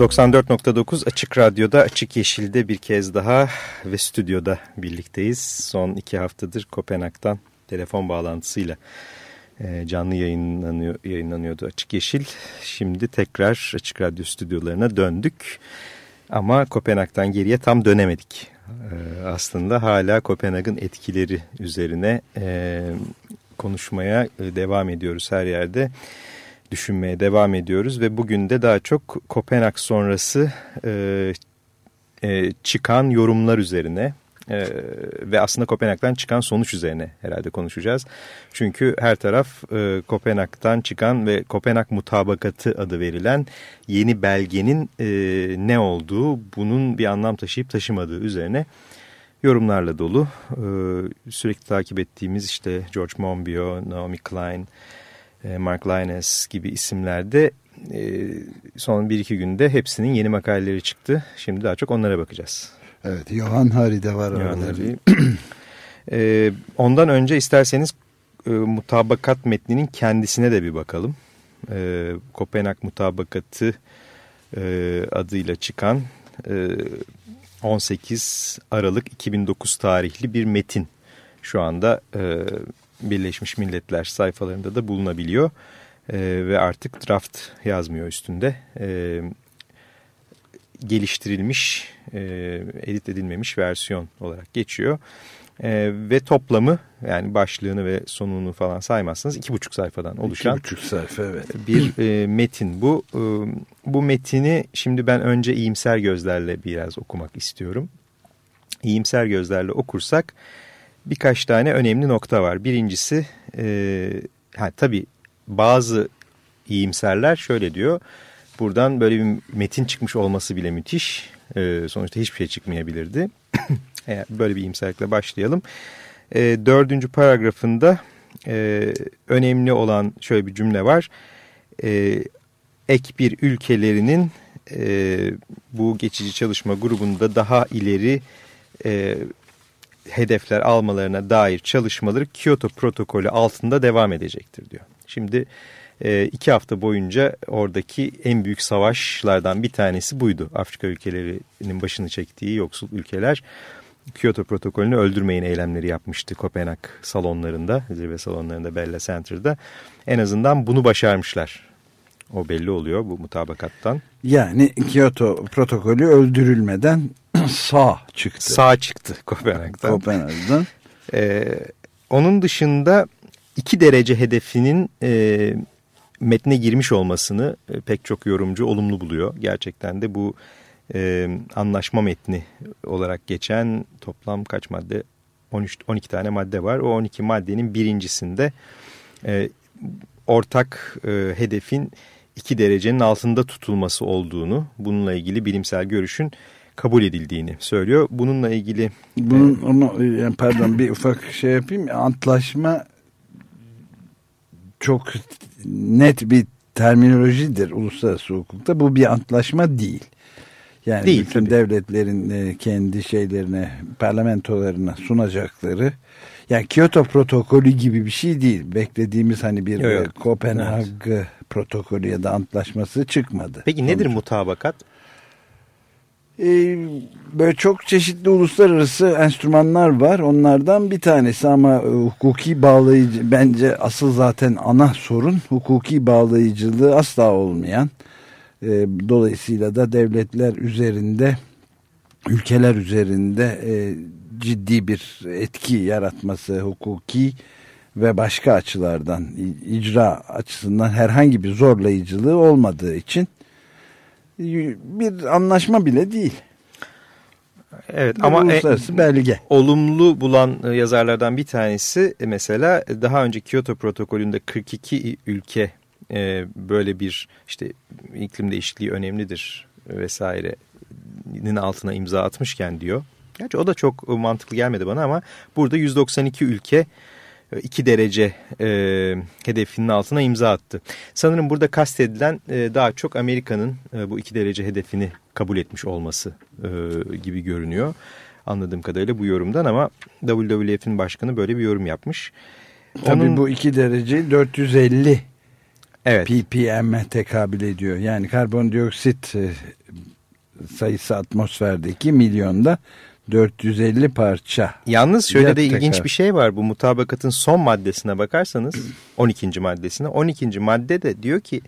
...94.9 Açık Radyo'da, Açık Yeşil'de bir kez daha ve stüdyoda birlikteyiz. Son iki haftadır Kopenhag'dan telefon bağlantısıyla e, canlı yayınlanıyor, yayınlanıyordu Açık Yeşil. Şimdi tekrar Açık Radyo stüdyolarına döndük. Ama Kopenhag'dan geriye tam dönemedik. Ee, aslında hala Kopenhag'ın etkileri üzerine e, konuşmaya e, devam ediyoruz her yerde. Düşünmeye devam ediyoruz ve bugün de daha çok Kopenhag sonrası e, çıkan yorumlar üzerine ve aslında Kopenhag'dan çıkan sonuç üzerine herhalde konuşacağız. Çünkü her taraf e, Kopenhag'dan çıkan ve Kopenhag mutabakatı adı verilen yeni belgenin e, ne olduğu, bunun bir anlam taşıyıp taşımadığı üzerine yorumlarla dolu. E, sürekli takip ettiğimiz işte George Monbiot, Naomi Klein, e, Mark Lynes gibi isimlerde e, son bir iki günde hepsinin yeni makaleleri çıktı. Şimdi daha çok onlara bakacağız. Evet, Johan Hari de var orada. ee, ondan önce isterseniz e, mutabakat metninin kendisine de bir bakalım. E, Kopenhag Mutabakatı e, adıyla çıkan e, 18 Aralık 2009 tarihli bir metin. Şu anda e, Birleşmiş Milletler sayfalarında da bulunabiliyor. E, ve artık draft yazmıyor üstünde. E, geliştirilmiş, e, edit edilmemiş versiyon olarak geçiyor. E, ve toplamı yani başlığını ve sonunu falan saymazsanız iki buçuk sayfadan oluşan iki buçuk sayfa, evet. bir e, metin bu. E, bu metini şimdi ben önce iyimser gözlerle biraz okumak istiyorum. İyimser gözlerle okursak birkaç tane önemli nokta var. Birincisi e, ha, tabii bazı iyimserler şöyle diyor Buradan böyle bir metin çıkmış olması bile müthiş. E, sonuçta hiçbir şey çıkmayabilirdi. Eğer böyle bir imserlikle başlayalım. E, dördüncü paragrafında e, önemli olan şöyle bir cümle var. E, ek bir ülkelerinin e, bu geçici çalışma grubunda daha ileri e, hedefler almalarına dair çalışmaları Kyoto protokolü altında devam edecektir diyor. Şimdi e, iki hafta boyunca oradaki en büyük savaşlardan bir tanesi buydu. Afrika ülkelerinin başını çektiği yoksul ülkeler Kyoto protokolünü öldürmeyin eylemleri yapmıştı Kopenhag salonlarında, zirve salonlarında Bella Center'da. En azından bunu başarmışlar. O belli oluyor bu mutabakattan. Yani Kyoto protokolü öldürülmeden sağ çıktı. Sağ çıktı Kopenhag'dan. Kopenhag'dan. Ee, onun dışında iki derece hedefinin e, metne girmiş olmasını e, pek çok yorumcu olumlu buluyor. Gerçekten de bu e, anlaşma metni olarak geçen toplam kaç madde? 13 12 tane madde var. O 12 maddenin birincisinde e, ortak e, hedefin 2 derecenin altında tutulması olduğunu, bununla ilgili bilimsel görüşün kabul edildiğini söylüyor. Bununla ilgili... Bunun, e, onu, yani pardon bir ufak şey yapayım. Antlaşma çok net bir terminolojidir uluslararası hukukta. Bu bir antlaşma değil. Yani değil, bütün tabii. devletlerin e, kendi şeylerine, parlamentolarına sunacakları yani Kyoto protokolü gibi bir şey değil. Beklediğimiz hani bir yok, yok. Kopenhag evet. protokolü ya da antlaşması çıkmadı. Peki nedir Sonuç. mutabakat? Ee, böyle çok çeşitli uluslararası enstrümanlar var. Onlardan bir tanesi ama e, hukuki bağlayıcı bence asıl zaten ana sorun hukuki bağlayıcılığı asla olmayan. E, dolayısıyla da devletler üzerinde ülkeler üzerinde e, ciddi bir etki yaratması hukuki ve başka açılardan icra açısından herhangi bir zorlayıcılığı olmadığı için bir anlaşma bile değil. Evet ama uluslararası belge. Olumlu bulan e, yazarlardan bir tanesi e, mesela daha önce Kyoto protokolünde 42 ülke e, böyle bir işte iklim değişikliği önemlidir vesairenin altına imza atmışken diyor. Gerçi o da çok mantıklı gelmedi bana ama burada 192 ülke 2 derece e, hedefinin altına imza attı. Sanırım burada kastedilen e, daha çok Amerika'nın e, bu 2 derece hedefini kabul etmiş olması e, gibi görünüyor. Anladığım kadarıyla bu yorumdan ama WWF'in başkanı böyle bir yorum yapmış. Tabii Onun, bu 2 derece 450 evet. ppm'e tekabül ediyor. Yani karbondioksit e, sayısı atmosferdeki milyonda 450 parça. Yalnız şöyle de ilginç tekrar. bir şey var. Bu mutabakatın son maddesine bakarsanız 12. maddesine. 12. madde de diyor ki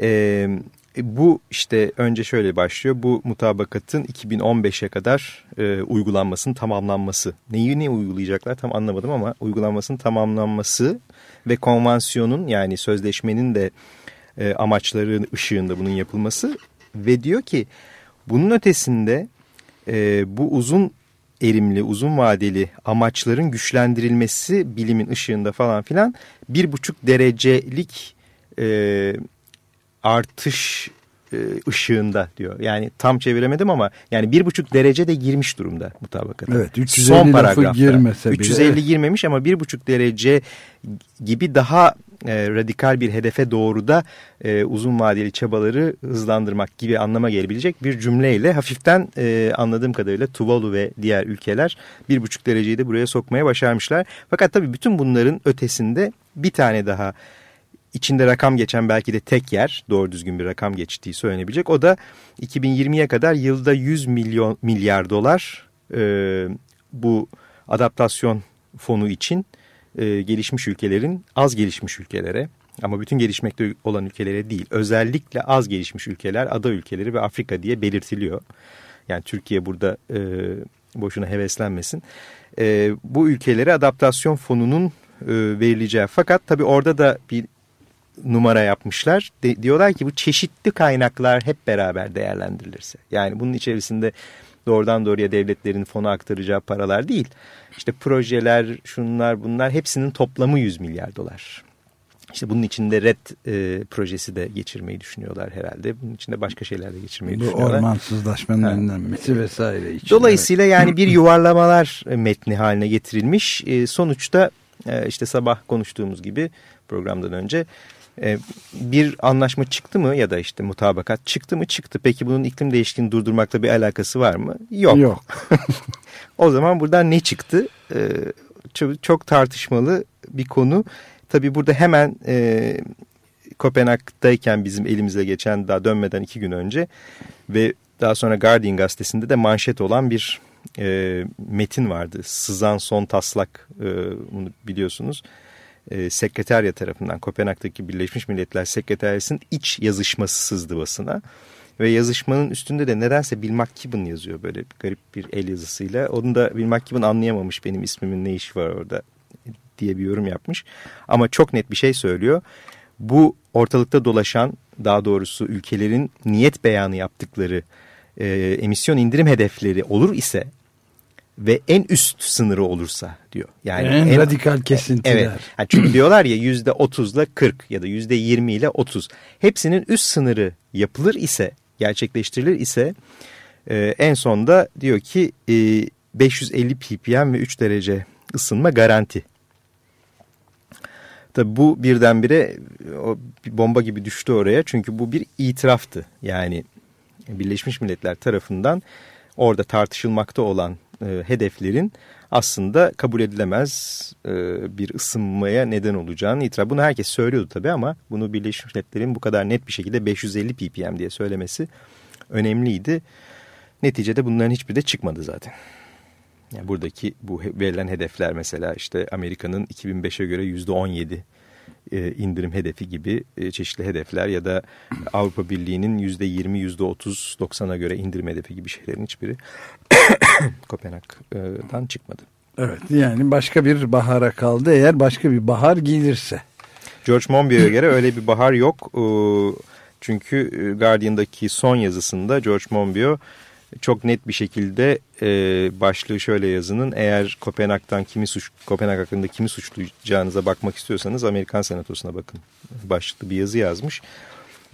e, bu işte önce şöyle başlıyor. Bu mutabakatın 2015'e kadar e, uygulanmasının tamamlanması. Neyi ne uygulayacaklar tam anlamadım ama uygulanmasının tamamlanması ve konvansiyonun yani sözleşmenin de e, amaçları ışığında bunun yapılması ve diyor ki bunun ötesinde e, bu uzun erimli, uzun vadeli amaçların güçlendirilmesi bilimin ışığında falan filan bir buçuk derecelik e, artış e, ışığında diyor. Yani tam çeviremedim ama yani bir buçuk derece de girmiş durumda mutabakata. Evet 350 Son paragrafta. girmese 350 bile. girmemiş ama bir buçuk derece gibi daha e, radikal bir hedefe doğru da e, uzun vadeli çabaları hızlandırmak gibi anlama gelebilecek bir cümleyle hafiften e, anladığım kadarıyla Tuvalu ve diğer ülkeler bir buçuk dereceyi de buraya sokmaya başarmışlar. Fakat tabii bütün bunların ötesinde bir tane daha içinde rakam geçen belki de tek yer doğru düzgün bir rakam geçtiği söylenebilecek. O da 2020'ye kadar yılda 100 milyon milyar dolar e, bu adaptasyon fonu için e, gelişmiş ülkelerin az gelişmiş ülkelere ama bütün gelişmekte olan ülkelere değil özellikle az gelişmiş ülkeler ada ülkeleri ve Afrika diye belirtiliyor. Yani Türkiye burada e, boşuna heveslenmesin. E, bu ülkelere adaptasyon fonunun e, verileceği fakat tabii orada da bir numara yapmışlar. De, diyorlar ki bu çeşitli kaynaklar hep beraber değerlendirilirse. Yani bunun içerisinde doğrudan doğruya devletlerin fona aktaracağı paralar değil. İşte projeler, şunlar bunlar hepsinin toplamı 100 milyar dolar. İşte bunun içinde RED e, projesi de geçirmeyi düşünüyorlar herhalde. Bunun içinde başka şeyler de geçirmeyi Bu düşünüyorlar. Bu ormansızlaşmanın ha. önlenmesi vesaire için. Dolayısıyla evet. yani bir yuvarlamalar metni haline getirilmiş. E, sonuçta e, işte sabah konuştuğumuz gibi programdan önce e, bir anlaşma çıktı mı ya da işte mutabakat çıktı mı çıktı. Peki bunun iklim değişikliğini durdurmakla bir alakası var mı? Yok. Yok. o zaman buradan ne çıktı? E, çok, çok tartışmalı bir konu. Tabii burada hemen e, Kopenhag'dayken bizim elimize geçen daha dönmeden iki gün önce ve daha sonra Guardian gazetesinde de manşet olan bir e, metin vardı. Sızan son taslak e, bunu biliyorsunuz e, sekreterya tarafından Kopenhag'daki Birleşmiş Milletler Sekreteryası'nın iç yazışması sızdı basına. Ve yazışmanın üstünde de nedense Bill McKibben yazıyor böyle garip bir el yazısıyla. Onu da Bill McKibben anlayamamış benim ismimin ne işi var orada diye bir yorum yapmış. Ama çok net bir şey söylüyor. Bu ortalıkta dolaşan daha doğrusu ülkelerin niyet beyanı yaptıkları e, emisyon indirim hedefleri olur ise ve en üst sınırı olursa diyor. Yani en, en radikal kesintiler. Evet. Yani çünkü diyorlar ya yüzde otuzla kırk ya da yüzde yirmi ile otuz. Hepsinin üst sınırı yapılır ise gerçekleştirilir ise e, en sonda diyor ki e, 550 ppm ve 3 derece ısınma garanti. Tabi bu birdenbire o bir bomba gibi düştü oraya çünkü bu bir itiraftı. Yani Birleşmiş Milletler tarafından orada tartışılmakta olan e, hedeflerin aslında kabul edilemez e, bir ısınmaya neden olacağını itiraf. Bunu herkes söylüyordu tabii ama bunu Birleşmiş Milletler'in bu kadar net bir şekilde 550 ppm diye söylemesi önemliydi. Neticede bunların hiçbiri de çıkmadı zaten. Yani buradaki bu verilen hedefler mesela işte Amerika'nın 2005'e göre %17 e, indirim hedefi gibi e, çeşitli hedefler ya da Avrupa Birliği'nin %20, %30, 90'a göre indirim hedefi gibi şeylerin hiçbiri Kopenhag'dan çıkmadı. Evet yani başka bir bahara kaldı eğer başka bir bahar gelirse. George Monbiot'a göre öyle bir bahar yok. Çünkü Guardian'daki son yazısında George Monbiot çok net bir şekilde e, başlığı şöyle yazının eğer Kopenhag'dan kimi suç Kopenhag hakkında kimi suçlayacağınıza bakmak istiyorsanız Amerikan Senatosu'na bakın. Başlıklı bir yazı yazmış.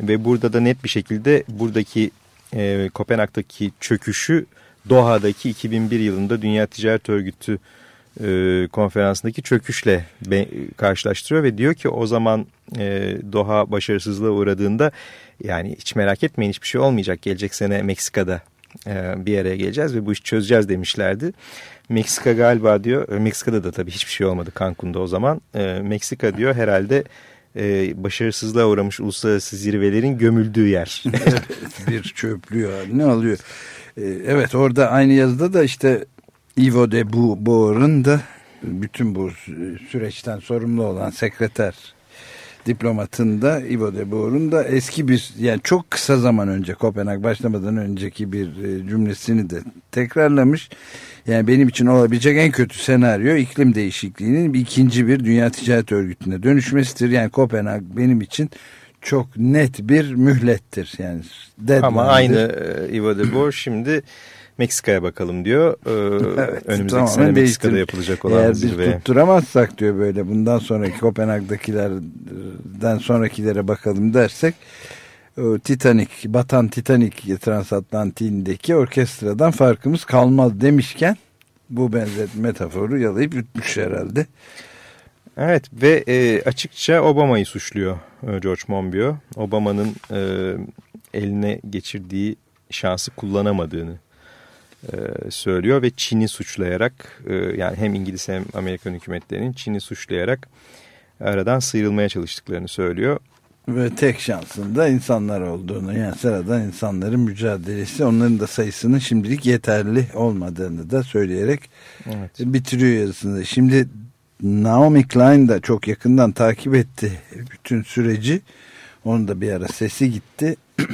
Ve burada da net bir şekilde buradaki e, Kopenhag'daki çöküşü Doha'daki 2001 yılında Dünya Ticaret Örgütü e, konferansındaki çöküşle be, karşılaştırıyor ve diyor ki o zaman e, Doha başarısızlığa uğradığında yani hiç merak etmeyin hiçbir şey olmayacak gelecek sene Meksika'da e, bir araya geleceğiz ve bu işi çözeceğiz demişlerdi. Meksika galiba diyor e, Meksika'da da tabii hiçbir şey olmadı Cancun'da o zaman e, Meksika diyor herhalde e, başarısızlığa uğramış uluslararası zirvelerin gömüldüğü yer. bir çöplüğü ne alıyor. E, evet orada aynı yazıda da işte Ivo de Boer'ın da bütün bu süreçten sorumlu olan sekreter diplomatın da Ivo de Boer'un da eski bir yani çok kısa zaman önce Kopenhag başlamadan önceki bir e, cümlesini de tekrarlamış. Yani benim için olabilecek en kötü senaryo iklim değişikliğinin bir ikinci bir dünya ticaret örgütüne dönüşmesidir. Yani Kopenhag benim için çok net bir mühlettir. Yani Ama aynı e, Ivo de Boer şimdi Meksika'ya bakalım diyor. Ee, evet, önümüzdeki sene Meksika'da yapılacak olan Eğer zirveye. biz tutturamazsak diyor böyle bundan sonraki Kopenhag'dakilerden sonrakilere bakalım dersek Titanic, batan Titanic transatlantiğindeki orkestradan farkımız kalmaz demişken bu benzer metaforu yalayıp yutmuş herhalde. Evet ve e, açıkça Obama'yı suçluyor e, George Monbiot. Obama'nın e, eline geçirdiği şansı kullanamadığını e, söylüyor ve Çin'i suçlayarak e, yani hem İngiliz hem Amerikan hükümetlerinin Çin'i suçlayarak aradan sıyrılmaya çalıştıklarını söylüyor. Ve tek şansın da insanlar olduğunu yani sıradan insanların mücadelesi onların da sayısının şimdilik yeterli olmadığını da söyleyerek evet. bitiriyor yazısını. Şimdi Naomi Klein da çok yakından takip etti bütün süreci. Onun da bir ara sesi gitti.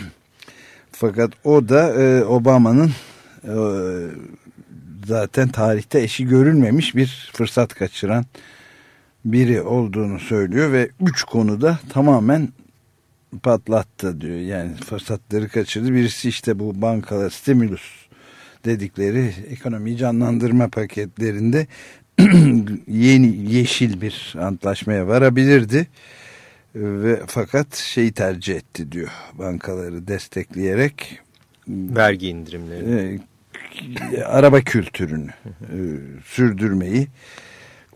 Fakat o da e, Obama'nın zaten tarihte eşi görülmemiş bir fırsat kaçıran biri olduğunu söylüyor ve üç konuda tamamen patlattı diyor. Yani fırsatları kaçırdı. Birisi işte bu bankalar stimulus dedikleri ekonomiyi canlandırma paketlerinde yeni yeşil bir antlaşmaya varabilirdi. Ve fakat şeyi tercih etti diyor. Bankaları destekleyerek vergi indirimleri e, araba kültürünü e, sürdürmeyi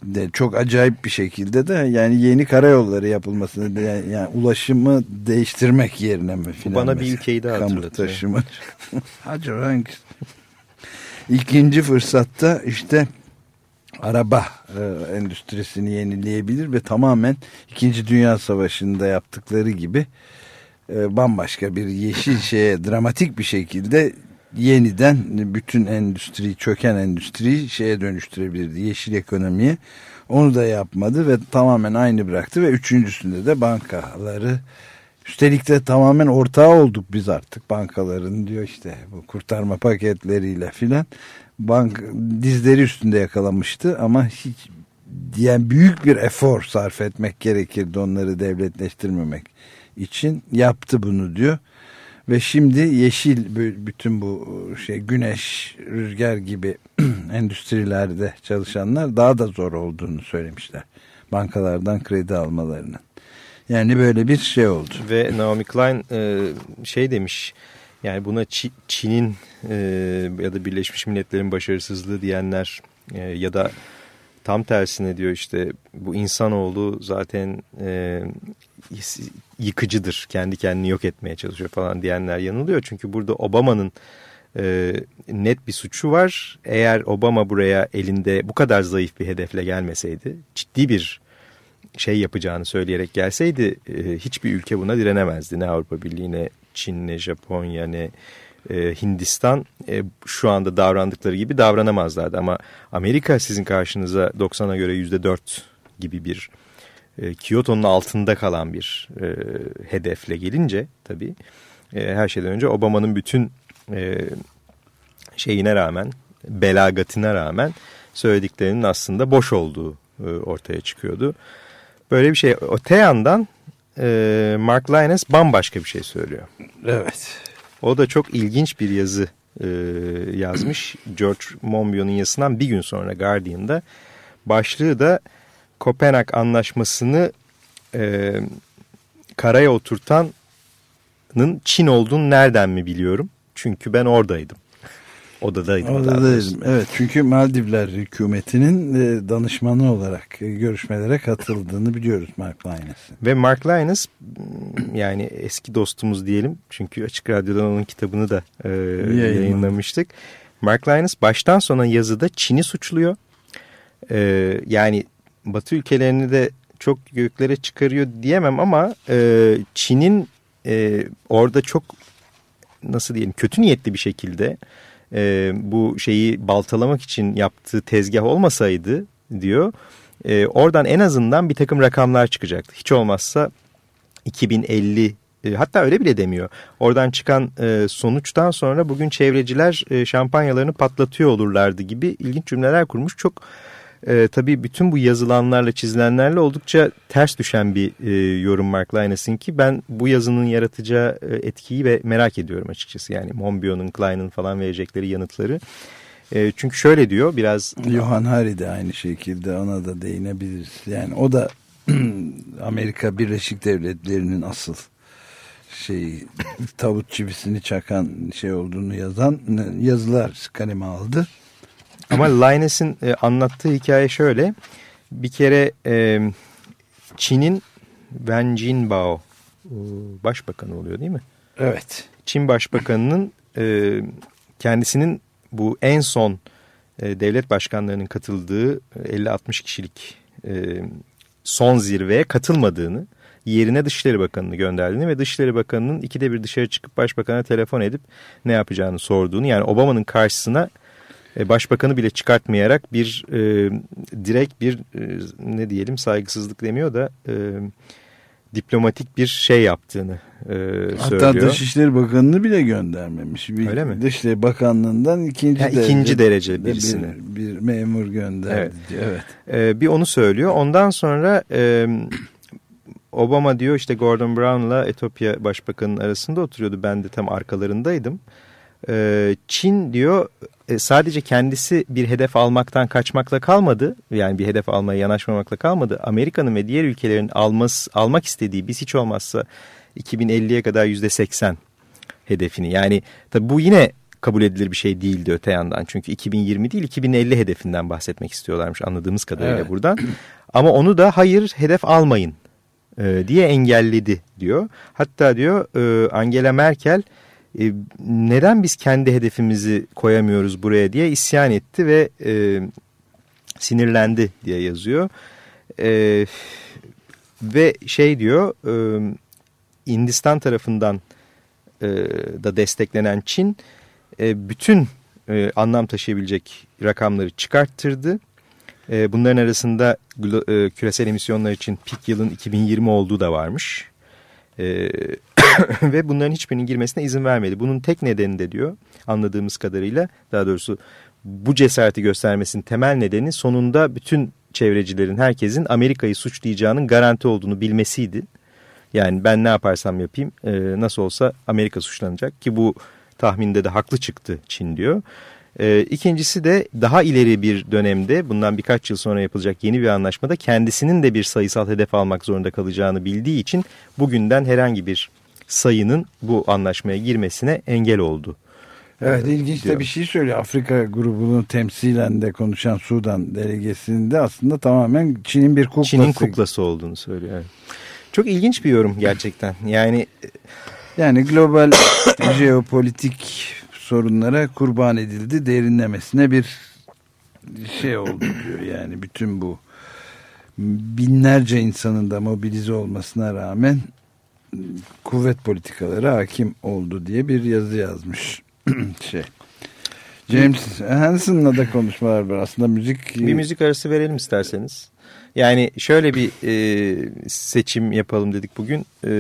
de çok acayip bir şekilde de yani yeni karayolları yapılmasını yani, yani ulaşımı değiştirmek yerine mi filan bana bir ülkeyi daha hatırlatıyor. Taşıma. Acaba hangisi? İkinci fırsatta işte araba e, endüstrisini yenileyebilir ve tamamen İkinci Dünya Savaşı'nda yaptıkları gibi e, bambaşka bir yeşil şeye dramatik bir şekilde yeniden bütün endüstri çöken endüstriyi şeye dönüştürebilirdi yeşil ekonomiye. Onu da yapmadı ve tamamen aynı bıraktı ve üçüncüsünde de bankaları üstelik de tamamen ortağı olduk biz artık. Bankaların diyor işte bu kurtarma paketleriyle filan bank dizleri üstünde yakalamıştı ama hiç yani büyük bir efor sarf etmek gerekirdi onları devletleştirmemek için. Yaptı bunu diyor. Ve şimdi yeşil bütün bu şey güneş, rüzgar gibi endüstrilerde çalışanlar daha da zor olduğunu söylemişler. Bankalardan kredi almalarının. Yani böyle bir şey oldu. Ve Naomi Klein şey demiş yani buna Çin'in ya da Birleşmiş Milletler'in başarısızlığı diyenler ya da tam tersine diyor işte bu insanoğlu zaten yıkıcıdır. Kendi kendini yok etmeye çalışıyor falan diyenler yanılıyor. Çünkü burada Obama'nın e, net bir suçu var. Eğer Obama buraya elinde bu kadar zayıf bir hedefle gelmeseydi, ciddi bir şey yapacağını söyleyerek gelseydi e, hiçbir ülke buna direnemezdi. Ne Avrupa Birliği ne Çin ne Japonya ne e, Hindistan e, şu anda davrandıkları gibi davranamazlardı. Ama Amerika sizin karşınıza 90'a göre %4 gibi bir e, Kyoto'nun altında kalan bir e, hedefle gelince tabii e, her şeyden önce Obama'nın bütün e, şeyine rağmen belagatine rağmen söylediklerinin aslında boş olduğu e, ortaya çıkıyordu. Böyle bir şey. Öte yandan e, Mark Lyons bambaşka bir şey söylüyor. Evet. O da çok ilginç bir yazı e, yazmış. George Monbiot'un yazısından bir gün sonra Guardian'da. Başlığı da Kopenhag Anlaşması'nı e, karaya oturtanın Çin olduğunu nereden mi biliyorum? Çünkü ben oradaydım. Odadaydım. Odadaydım. Evet çünkü Maldivler hükümetinin e, danışmanı olarak e, görüşmelere katıldığını biliyoruz Mark Linus'ın. Ve Mark Linus yani eski dostumuz diyelim. Çünkü Açık Radyo'dan onun kitabını da e, yayınlamıştık. Mark Linus baştan sona yazıda Çin'i suçluyor. E, yani Batı ülkelerini de çok göklere çıkarıyor diyemem ama e, Çin'in e, orada çok nasıl diyelim kötü niyetli bir şekilde e, bu şeyi baltalamak için yaptığı tezgah olmasaydı diyor e, oradan en azından bir takım rakamlar çıkacaktı. Hiç olmazsa 2050 e, hatta öyle bile demiyor. Oradan çıkan e, sonuçtan sonra bugün çevreciler e, şampanyalarını patlatıyor olurlardı gibi ilginç cümleler kurmuş. Çok e, tabii bütün bu yazılanlarla çizilenlerle oldukça ters düşen bir e, yorum Mark Linus'ın ki ben bu yazının yaratacağı e, etkiyi ve merak ediyorum açıkçası. Yani Monbiot'un, Klein'ın falan verecekleri yanıtları. E, çünkü şöyle diyor biraz... Johan Hari de aynı şekilde ona da değinebiliriz. Yani o da Amerika Birleşik Devletleri'nin asıl şey tavut çivisini çakan şey olduğunu yazan yazılar kaleme aldı. Ama Linus'in e, anlattığı hikaye şöyle. Bir kere e, Çin'in Wen Jinbao başbakanı oluyor değil mi? Evet. Çin başbakanının e, kendisinin bu en son e, devlet başkanlarının katıldığı 50-60 kişilik e, son zirveye katılmadığını yerine Dışişleri Bakanı'nı gönderdiğini ve Dışişleri Bakanı'nın ikide bir dışarı çıkıp başbakana telefon edip ne yapacağını sorduğunu yani Obama'nın karşısına e, başbakanı bile çıkartmayarak bir e, direkt bir e, ne diyelim saygısızlık demiyor da e, diplomatik bir şey yaptığını e, söylüyor. Hatta Dışişleri Bakanı'nı bile göndermemiş. Bir Öyle mi? Dışişleri Bakanlığı'ndan ikinci, yani derece, ikinci derece birisini. Bir, bir memur gönderdi. Evet. Diyor. evet. E, bir onu söylüyor. Ondan sonra e, Obama diyor işte Gordon Brown'la Etiyopya Başbakanı'nın arasında oturuyordu. Ben de tam arkalarındaydım. E, Çin diyor e, sadece kendisi bir hedef almaktan kaçmakla kalmadı. Yani bir hedef almaya yanaşmamakla kalmadı. Amerika'nın ve diğer ülkelerin alması, almak istediği biz hiç olmazsa 2050'ye kadar %80 hedefini. Yani tabi bu yine kabul edilir bir şey değildi öte yandan. Çünkü 2020 değil 2050 hedefinden bahsetmek istiyorlarmış anladığımız kadarıyla evet. buradan. Ama onu da hayır hedef almayın e, diye engelledi diyor. Hatta diyor e, Angela Merkel e, neden biz kendi hedefimizi koyamıyoruz buraya diye isyan etti ve e, sinirlendi diye yazıyor. E, ve şey diyor e, Hindistan tarafından e, da desteklenen Çin e, bütün e, anlam taşıyabilecek rakamları çıkarttırdı. E, bunların arasında e, küresel emisyonlar için pik yılın 2020 olduğu da varmış. E, ve bunların hiçbirinin girmesine izin vermedi. Bunun tek nedeni de diyor anladığımız kadarıyla daha doğrusu bu cesareti göstermesinin temel nedeni sonunda bütün çevrecilerin herkesin Amerika'yı suçlayacağının garanti olduğunu bilmesiydi. Yani ben ne yaparsam yapayım e, nasıl olsa Amerika suçlanacak ki bu tahminde de haklı çıktı Çin diyor. E, ikincisi de daha ileri bir dönemde bundan birkaç yıl sonra yapılacak yeni bir anlaşmada kendisinin de bir sayısal hedef almak zorunda kalacağını bildiği için bugünden herhangi bir sayının bu anlaşmaya girmesine engel oldu. Evet ilginç de bir şey söylüyor. Afrika grubunu temsilen de konuşan Sudan delegesinde aslında tamamen Çin'in bir kuklası. Çin'in kuklası olduğunu söylüyor. Evet. Çok ilginç bir yorum gerçekten. Yani yani global jeopolitik sorunlara kurban edildi. Derinlemesine bir şey oldu diyor. Yani bütün bu binlerce insanın da mobilize olmasına rağmen kuvvet politikaları hakim oldu diye bir yazı yazmış. şey. James Hanson'la da konuşmalar var aslında müzik. Bir müzik arası verelim isterseniz. Yani şöyle bir e, seçim yapalım dedik bugün. E,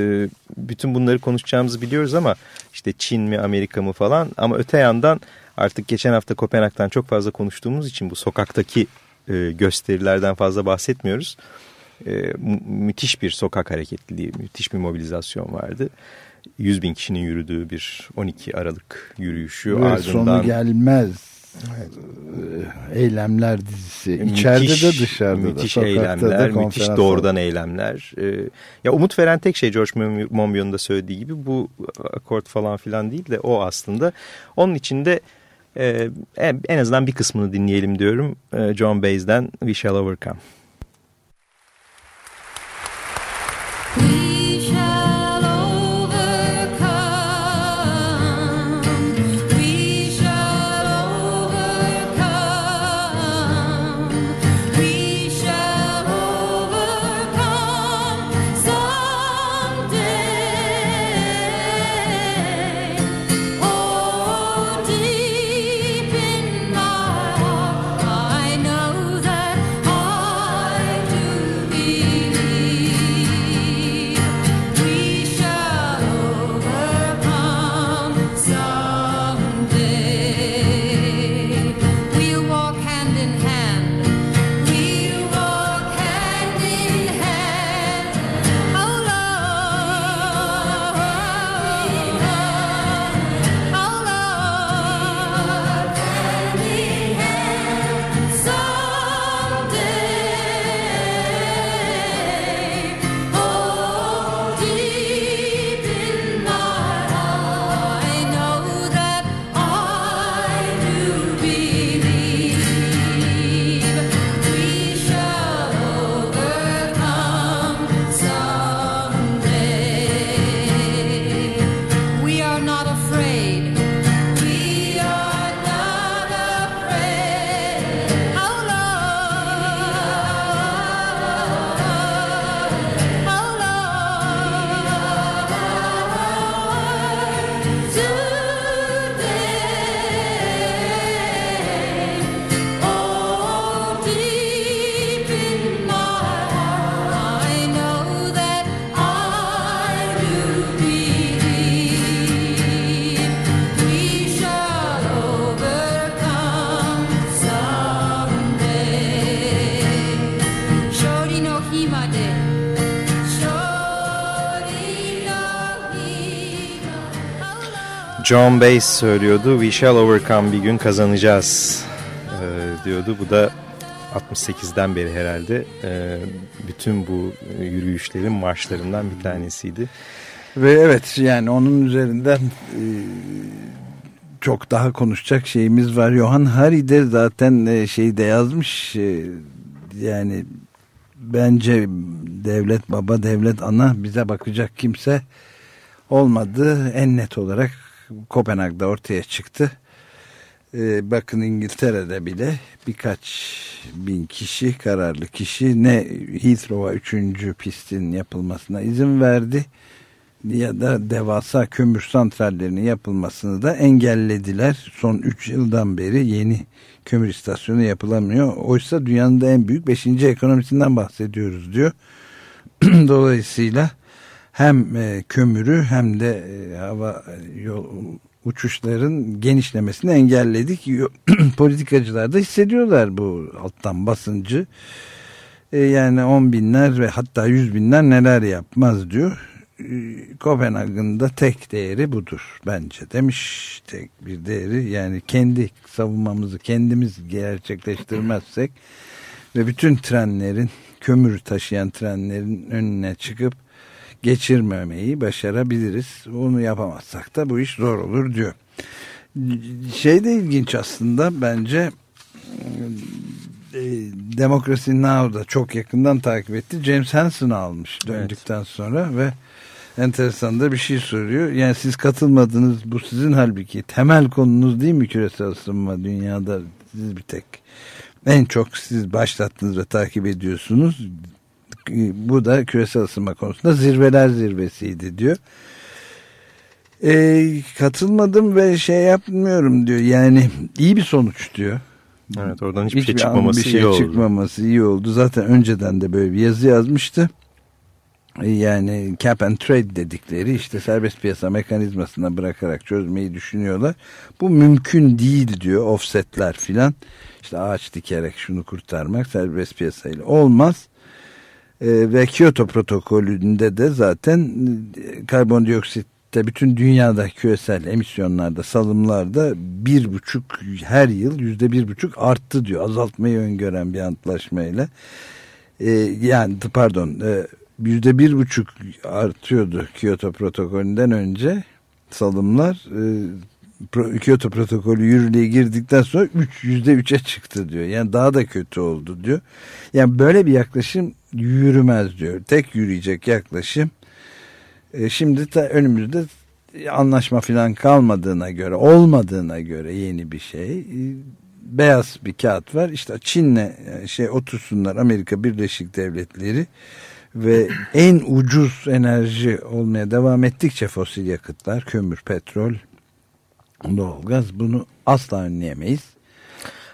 bütün bunları konuşacağımızı biliyoruz ama işte Çin mi Amerika mı falan. Ama öte yandan artık geçen hafta Kopenhag'dan çok fazla konuştuğumuz için bu sokaktaki e, gösterilerden fazla bahsetmiyoruz. E, müthiş bir sokak hareketliliği, müthiş bir mobilizasyon vardı. 100 bin kişinin yürüdüğü bir 12 Aralık yürüyüşü Ve ardından... sonu gelmez evet. eylemler dizisi. Müthiş, İçeride de dışarıda müthiş da. Müthiş eylemler, müthiş doğrudan eylemler. Ee, ya umut veren tek şey George Monbiot'un da söylediği gibi bu akort falan filan değil de o aslında. Onun içinde e, en azından bir kısmını dinleyelim diyorum. E, John Baez'den We Shall Overcome. John Bass söylüyordu. We shall overcome bir gün kazanacağız e, diyordu. Bu da 68'den beri herhalde e, bütün bu yürüyüşlerin marşlarından bir tanesiydi. Ve evet yani onun üzerinden e, çok daha konuşacak şeyimiz var. Johan Hari de zaten e, şeyde yazmış e, yani bence devlet baba devlet ana bize bakacak kimse olmadı en net olarak Kopenhag'da ortaya çıktı. Ee, bakın İngiltere'de bile birkaç bin kişi, kararlı kişi ne Heathrow'a üçüncü pistin yapılmasına izin verdi ya da devasa kömür santrallerinin yapılmasını da engellediler. Son 3 yıldan beri yeni kömür istasyonu yapılamıyor. Oysa dünyanın da en büyük 5. ekonomisinden bahsediyoruz diyor. Dolayısıyla hem e, kömürü hem de e, hava e, yol, uçuşların genişlemesini engelledik. Politikacılar da hissediyorlar bu alttan basıncı. Yani on binler ve hatta yüz binler neler yapmaz diyor. E, Kopenhag'ın da tek değeri budur bence demiş. Tek bir değeri yani kendi savunmamızı kendimiz gerçekleştirmezsek ve bütün trenlerin kömür taşıyan trenlerin önüne çıkıp geçirmemeyi başarabiliriz. Onu yapamazsak da bu iş zor olur diyor. Şey de ilginç aslında bence e, Demokrasi Now'da çok yakından takip etti. James Hansen'ı almış döndükten evet. sonra ve enteresan da bir şey soruyor. Yani siz katılmadınız bu sizin halbuki temel konunuz değil mi küresel ısınma dünyada siz bir tek en çok siz başlattınız ve takip ediyorsunuz bu da küresel ısınma konusunda zirveler zirvesiydi diyor. E, katılmadım ve şey yapmıyorum diyor. Yani iyi bir sonuç diyor. Evet oradan hiçbir, hiçbir şey çıkmaması bir şey iyi oldu. çıkmaması iyi oldu. Zaten önceden de böyle bir yazı yazmıştı. E, yani cap and trade dedikleri işte serbest piyasa mekanizmasına bırakarak çözmeyi düşünüyorlar. Bu mümkün değil diyor offsetler filan. İşte ağaç dikerek şunu kurtarmak serbest piyasayla olmaz. E, ve Kyoto protokolünde de zaten e, karbondioksitte bütün dünyada küresel emisyonlarda salımlarda bir buçuk her yıl yüzde bir buçuk arttı diyor. Azaltmayı öngören bir antlaşmayla. E, yani pardon e, yüzde bir buçuk artıyordu Kyoto protokolünden önce salımlar e, Kyoto protokolü yürürlüğe girdikten sonra yüzde üçe çıktı diyor. Yani daha da kötü oldu diyor. Yani böyle bir yaklaşım yürümez diyor. Tek yürüyecek yaklaşım e, şimdi de önümüzde anlaşma falan kalmadığına göre olmadığına göre yeni bir şey e, beyaz bir kağıt var. İşte Çin'le e, şey otursunlar Amerika Birleşik Devletleri ve en ucuz enerji olmaya devam ettikçe fosil yakıtlar, kömür, petrol, doğalgaz bunu asla önleyemeyiz.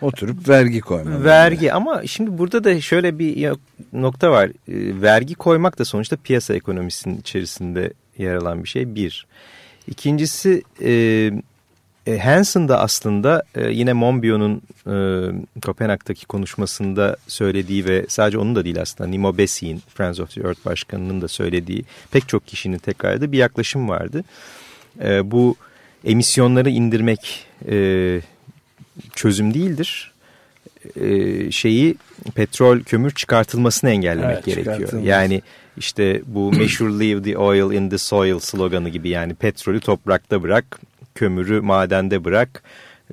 Oturup vergi koymalı. Vergi ama şimdi burada da şöyle bir nokta var. Ee, vergi koymak da sonuçta piyasa ekonomisinin içerisinde yer alan bir şey. Bir. İkincisi e, e, Hansen da aslında e, yine Monbiot'un e, Kopenhag'daki konuşmasında söylediği ve sadece onun da değil aslında Nimo Bessik'in Friends of the Earth Başkanı'nın da söylediği pek çok kişinin tekrarladığı bir yaklaşım vardı. E, bu emisyonları indirmek e, çözüm değildir. E, şeyi petrol kömür çıkartılmasını engellemek evet, gerekiyor. Yani işte bu meşhur leave the oil in the soil sloganı gibi yani petrolü toprakta bırak kömürü madende bırak.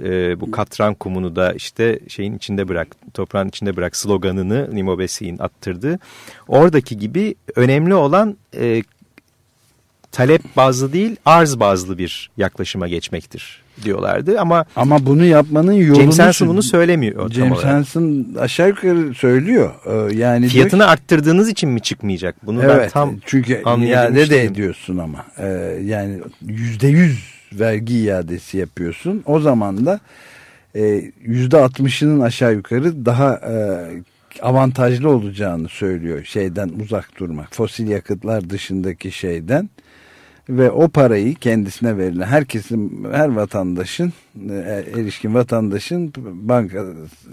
E, bu katran kumunu da işte şeyin içinde bırak, toprağın içinde bırak sloganını Nimo Besik'in attırdı. Oradaki gibi önemli olan e, talep bazlı değil arz bazlı bir yaklaşıma geçmektir diyorlardı ama ama bunu yapmanın yolunu James Hansen bunu söylemiyor. James Hansen aşağı yukarı söylüyor. Ee, yani fiyatını diyor, arttırdığınız için mi çıkmayacak? Bunu evet, ben tam çünkü iade de ediyorsun ama ee, yani yüzde yüz vergi iadesi yapıyorsun. O zaman da e, yüzde altmışının aşağı yukarı daha e, avantajlı olacağını söylüyor şeyden uzak durmak. Fosil yakıtlar dışındaki şeyden ve o parayı kendisine verilen herkesin her vatandaşın e, erişkin vatandaşın banka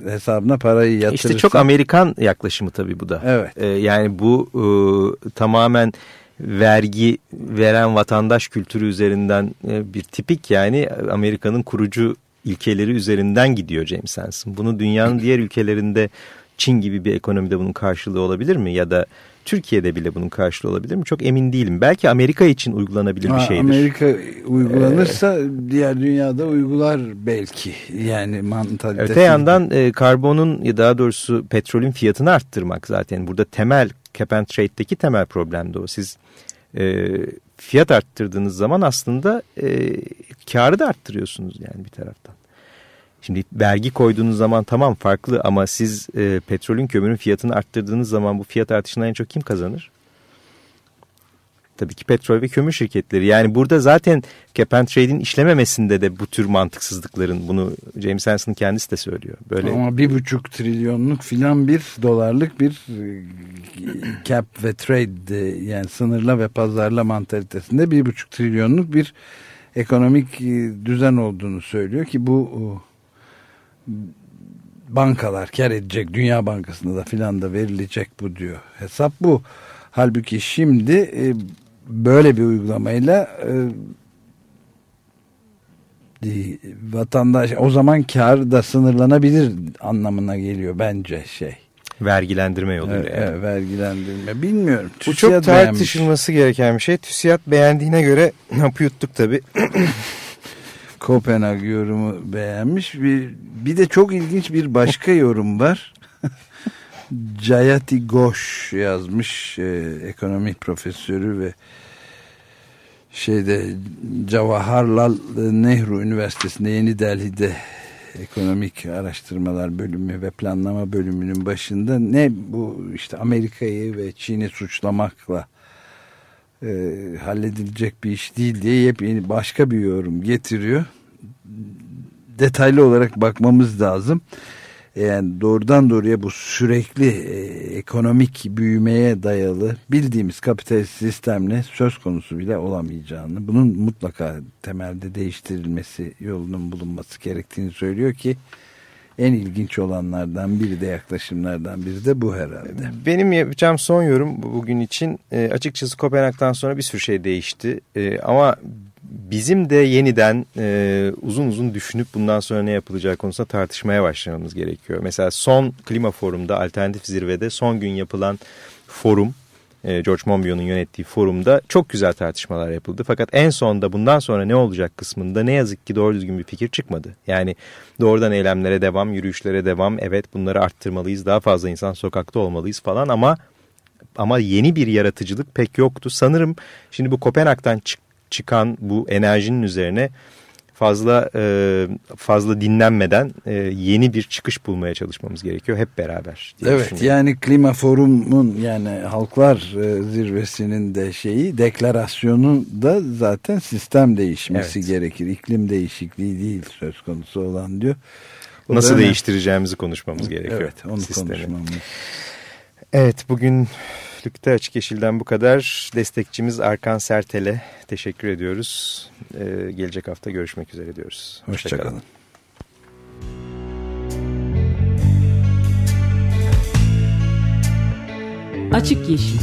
hesabına parayı yatırırsa. İşte çok Amerikan yaklaşımı tabii bu da. Evet. Ee, yani bu e, tamamen vergi veren vatandaş kültürü üzerinden e, bir tipik yani Amerika'nın kurucu ilkeleri üzerinden gidiyor James Hansen. Bunu dünyanın diğer ülkelerinde Çin gibi bir ekonomide bunun karşılığı olabilir mi? Ya da Türkiye'de bile bunun karşılığı olabilir mi? Çok emin değilim. Belki Amerika için uygulanabilir ha, bir şeydir. Amerika uygulanırsa ee, diğer dünyada uygular belki. Yani mantalitesi. Öte yandan e, karbonun ya daha doğrusu petrolün fiyatını arttırmak zaten. Burada temel cap and trade'deki temel problem de o. Siz e, fiyat arttırdığınız zaman aslında e, karı da arttırıyorsunuz yani bir taraftan. Şimdi vergi koyduğunuz zaman tamam farklı ama siz e, petrolün kömürün fiyatını arttırdığınız zaman bu fiyat artışından en çok kim kazanır? Tabii ki petrol ve kömür şirketleri. Yani burada zaten cap and trade'in işlememesinde de bu tür mantıksızlıkların bunu James Hansen kendisi de söylüyor. Böyle... Ama bir buçuk trilyonluk filan bir dolarlık bir e, cap ve trade yani sınırla ve pazarla mantalitesinde bir buçuk trilyonluk bir ekonomik e, düzen olduğunu söylüyor ki bu bankalar kar edecek Dünya Bankası'nda da filan da verilecek bu diyor. Hesap bu. Halbuki şimdi e, böyle bir uygulamayla e, vatandaş o zaman kar da sınırlanabilir anlamına geliyor bence şey. Vergilendirme yoluyla. Evet, yani. evet, vergilendirme. Bilmiyorum. Bu çok tartışılması beğenmiş. gereken bir şey. TÜSİAD beğendiğine göre hapı yuttuk tabii. Kopenhag yorumu beğenmiş. Bir, bir de çok ilginç bir başka yorum var. Jayati Ghosh yazmış e, ekonomi profesörü ve şeyde Jawaharlal Nehru Üniversitesi'nde Yeni Delhi'de ekonomik araştırmalar bölümü ve planlama bölümünün başında ne bu işte Amerika'yı ve Çin'i suçlamakla e, halledilecek bir iş değil diye yepyeni başka bir yorum getiriyor. Detaylı olarak bakmamız lazım. Yani doğrudan doğruya bu sürekli e, ekonomik büyümeye dayalı bildiğimiz kapitalist sistemle söz konusu bile olamayacağını, bunun mutlaka temelde değiştirilmesi yolunun bulunması gerektiğini söylüyor ki en ilginç olanlardan biri de yaklaşımlardan biri de bu herhalde. Benim yapacağım son yorum bugün için e, açıkçası Kopenhag'dan sonra bir sürü şey değişti. E, ama bizim de yeniden e, uzun uzun düşünüp bundan sonra ne yapılacağı konusunda tartışmaya başlamamız gerekiyor. Mesela son klima forumda alternatif zirvede son gün yapılan forum George Monbiot'un yönettiği forumda çok güzel tartışmalar yapıldı. Fakat en sonda bundan sonra ne olacak kısmında ne yazık ki doğru düzgün bir fikir çıkmadı. Yani doğrudan eylemlere devam, yürüyüşlere devam. Evet bunları arttırmalıyız, daha fazla insan sokakta olmalıyız falan ama ama yeni bir yaratıcılık pek yoktu. Sanırım şimdi bu Kopenhag'dan çık çıkan bu enerjinin üzerine fazla e, fazla dinlenmeden e, yeni bir çıkış bulmaya çalışmamız gerekiyor hep beraber. Evet yani klima forumun yani halklar e, zirvesinin de şeyi deklarasyonu da zaten sistem değişmesi evet. gerekir. İklim değişikliği değil söz konusu olan diyor. O Nasıl değiştireceğimizi konuşmamız gerekiyor. Evet onu sistemi. konuşmamız. Evet bugün Lükte Açık Yeşil'den bu kadar. Destekçimiz Arkan Sertel'e teşekkür ediyoruz. Ee, gelecek hafta görüşmek üzere diyoruz. Hoşçakalın. Hoşça Açık Yeşil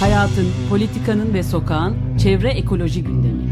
Hayatın, politikanın ve sokağın çevre ekoloji gündemi.